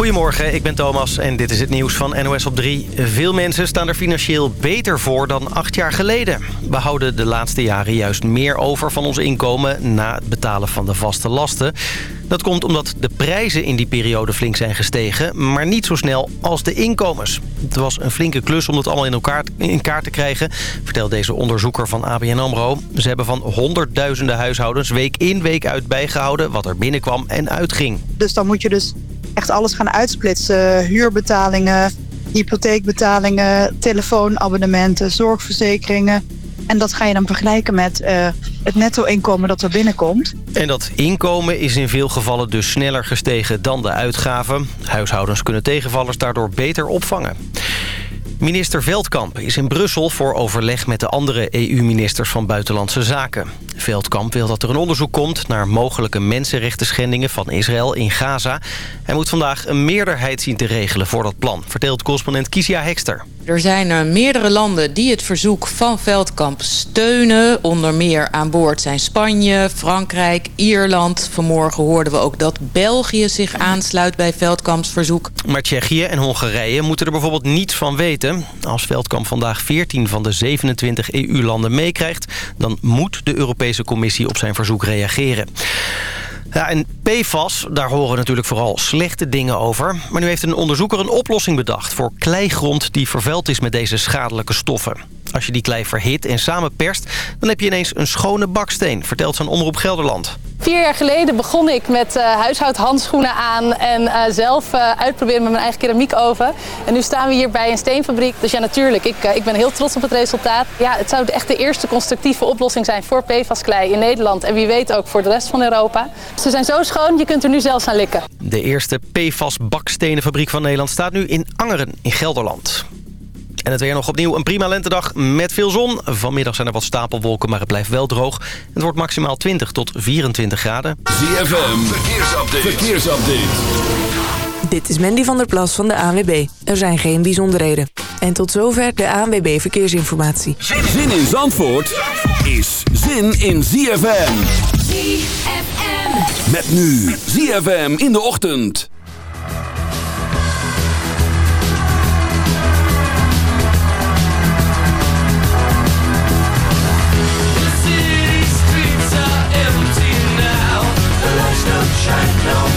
Goedemorgen, ik ben Thomas en dit is het nieuws van NOS op 3. Veel mensen staan er financieel beter voor dan acht jaar geleden. We houden de laatste jaren juist meer over van ons inkomen... na het betalen van de vaste lasten. Dat komt omdat de prijzen in die periode flink zijn gestegen... maar niet zo snel als de inkomens. Het was een flinke klus om dat allemaal in, in kaart te krijgen... vertelt deze onderzoeker van ABN AMRO. Ze hebben van honderdduizenden huishoudens week in week uit bijgehouden... wat er binnenkwam en uitging. Dus dan moet je dus echt alles gaan uitsplitsen. Huurbetalingen, hypotheekbetalingen, telefoonabonnementen, zorgverzekeringen. En dat ga je dan vergelijken met uh, het netto-inkomen dat er binnenkomt. En dat inkomen is in veel gevallen dus sneller gestegen dan de uitgaven. Huishoudens kunnen tegenvallers daardoor beter opvangen. Minister Veldkamp is in Brussel voor overleg met de andere EU-ministers van Buitenlandse Zaken. Veldkamp wil dat er een onderzoek komt naar mogelijke mensenrechten schendingen van Israël in Gaza. Hij moet vandaag een meerderheid zien te regelen voor dat plan, vertelt correspondent Kisia Hekster. Er zijn er meerdere landen die het verzoek van Veldkamp steunen. Onder meer aan boord zijn Spanje, Frankrijk, Ierland. Vanmorgen hoorden we ook dat België zich aansluit bij Veldkamps verzoek. Maar Tsjechië en Hongarije moeten er bijvoorbeeld niets van weten. Als Veldkamp vandaag 14 van de 27 EU-landen meekrijgt... dan moet de Europese Commissie op zijn verzoek reageren. Ja, en PFAS, daar horen natuurlijk vooral slechte dingen over. Maar nu heeft een onderzoeker een oplossing bedacht... voor kleigrond die vervuild is met deze schadelijke stoffen. Als je die klei verhit en samenperst... dan heb je ineens een schone baksteen, vertelt zijn Omroep Gelderland. Vier jaar geleden begon ik met uh, huishoudhandschoenen aan... en uh, zelf uh, uitproberen met mijn eigen keramiekoven. En nu staan we hier bij een steenfabriek. Dus ja, natuurlijk, ik, ik ben heel trots op het resultaat. Ja, het zou echt de eerste constructieve oplossing zijn voor PFAS-klei in Nederland. En wie weet ook voor de rest van Europa. Ze zijn zo schoon, je kunt er nu zelfs aan likken. De eerste PFAS-bakstenenfabriek van Nederland staat nu in Angeren in Gelderland. En het weer nog opnieuw een prima lentedag met veel zon. Vanmiddag zijn er wat stapelwolken, maar het blijft wel droog. Het wordt maximaal 20 tot 24 graden. ZFM, verkeersupdate. verkeersupdate. Dit is Mandy van der Plas van de ANWB. Er zijn geen bijzonderheden. En tot zover de ANWB Verkeersinformatie. Zin in Zandvoort is zin in ZFM. ZFM. Met nu ZFM in de ochtend. I know.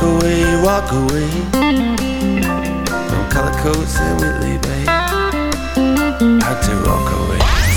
Walk away, walk away. From color codes and Whitley Bay Had to walk away.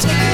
Oh,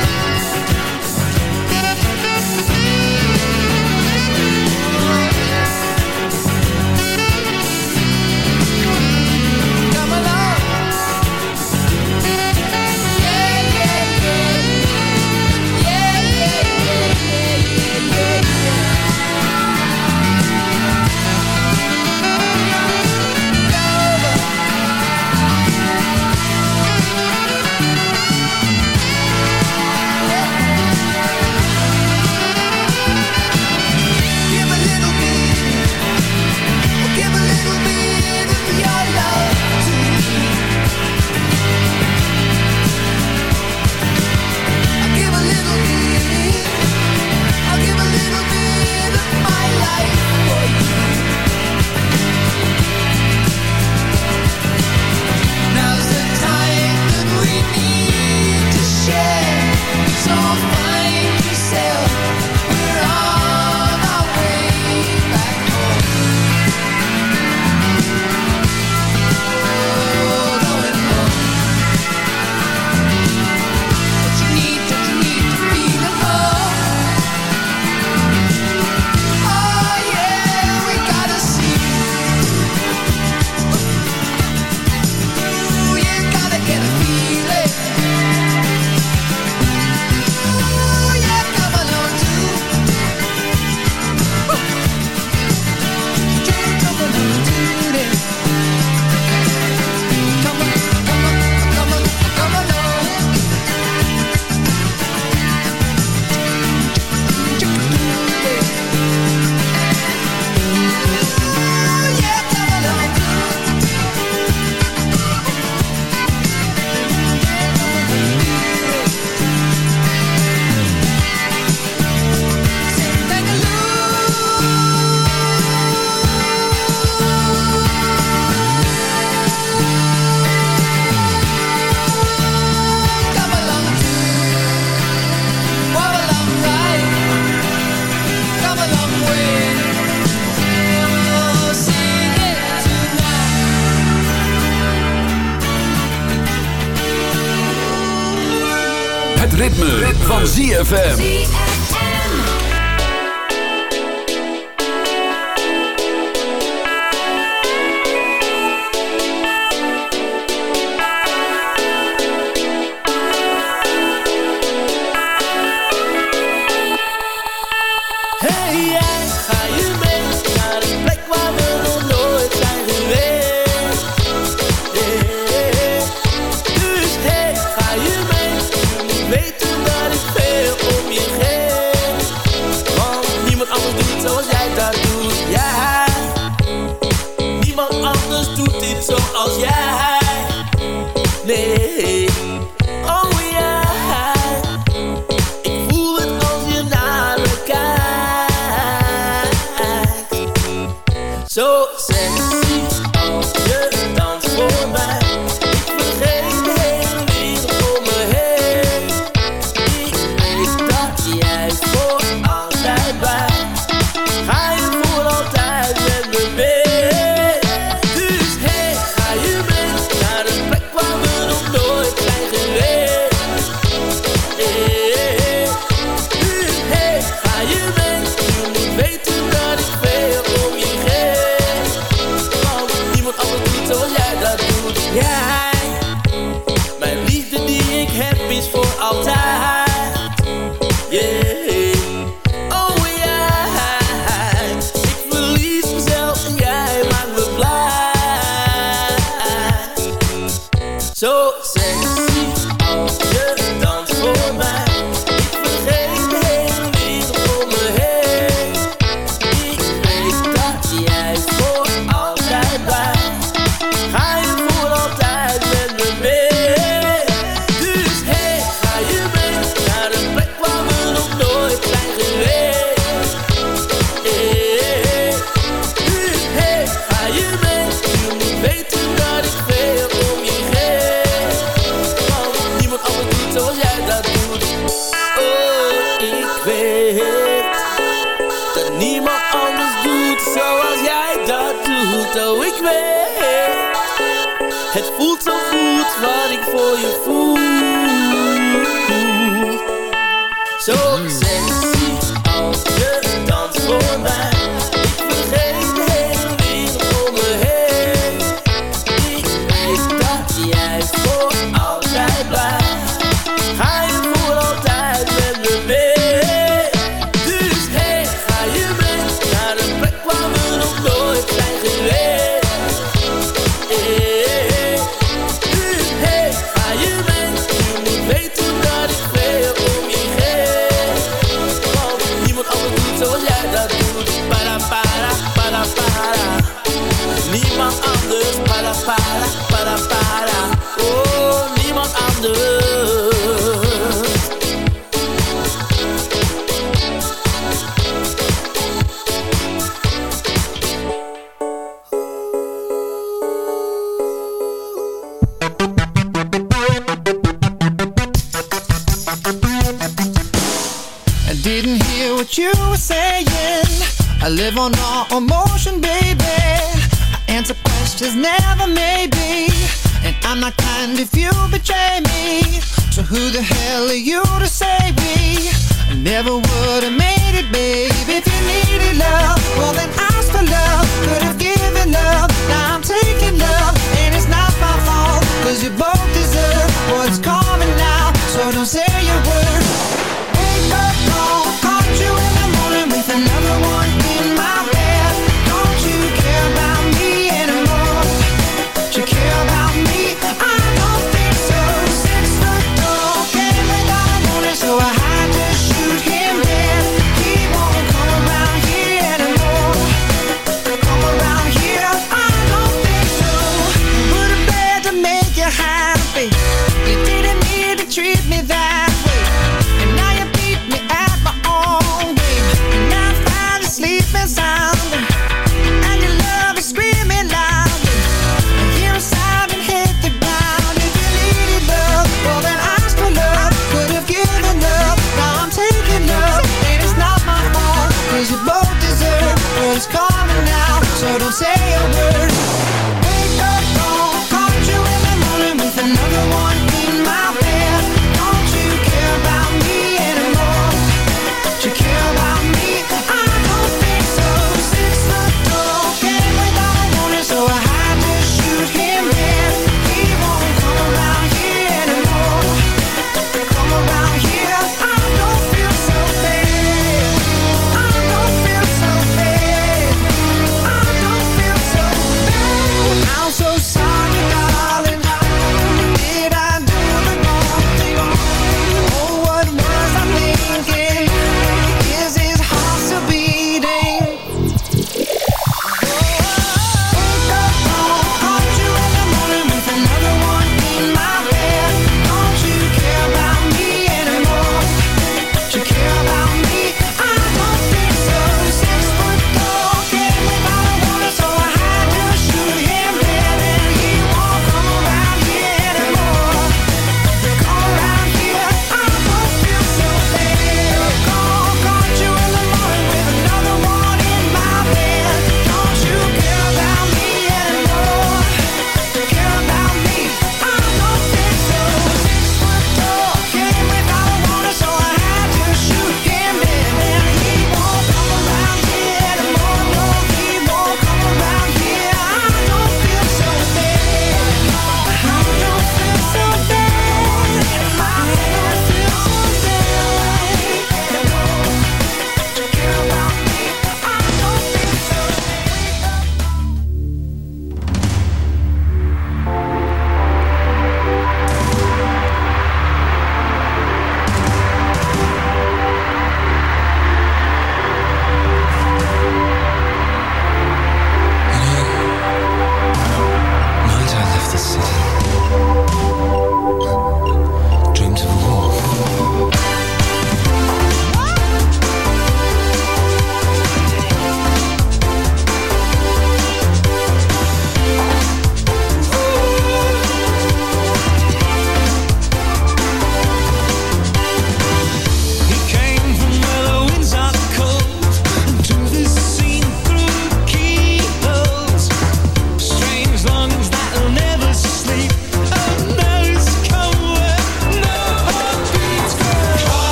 ZFM.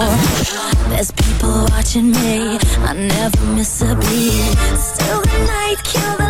There's people watching me, I never miss a beat. Still the night, kill the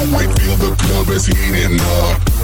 and evacuate, feel the club is heating up.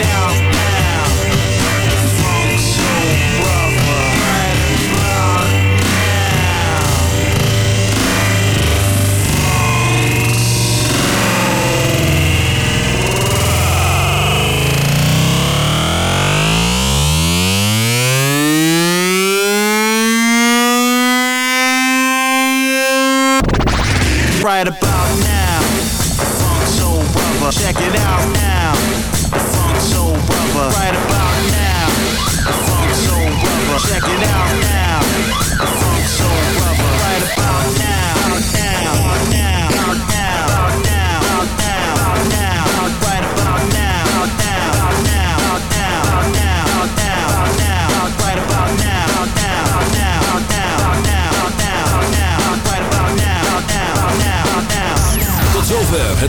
out.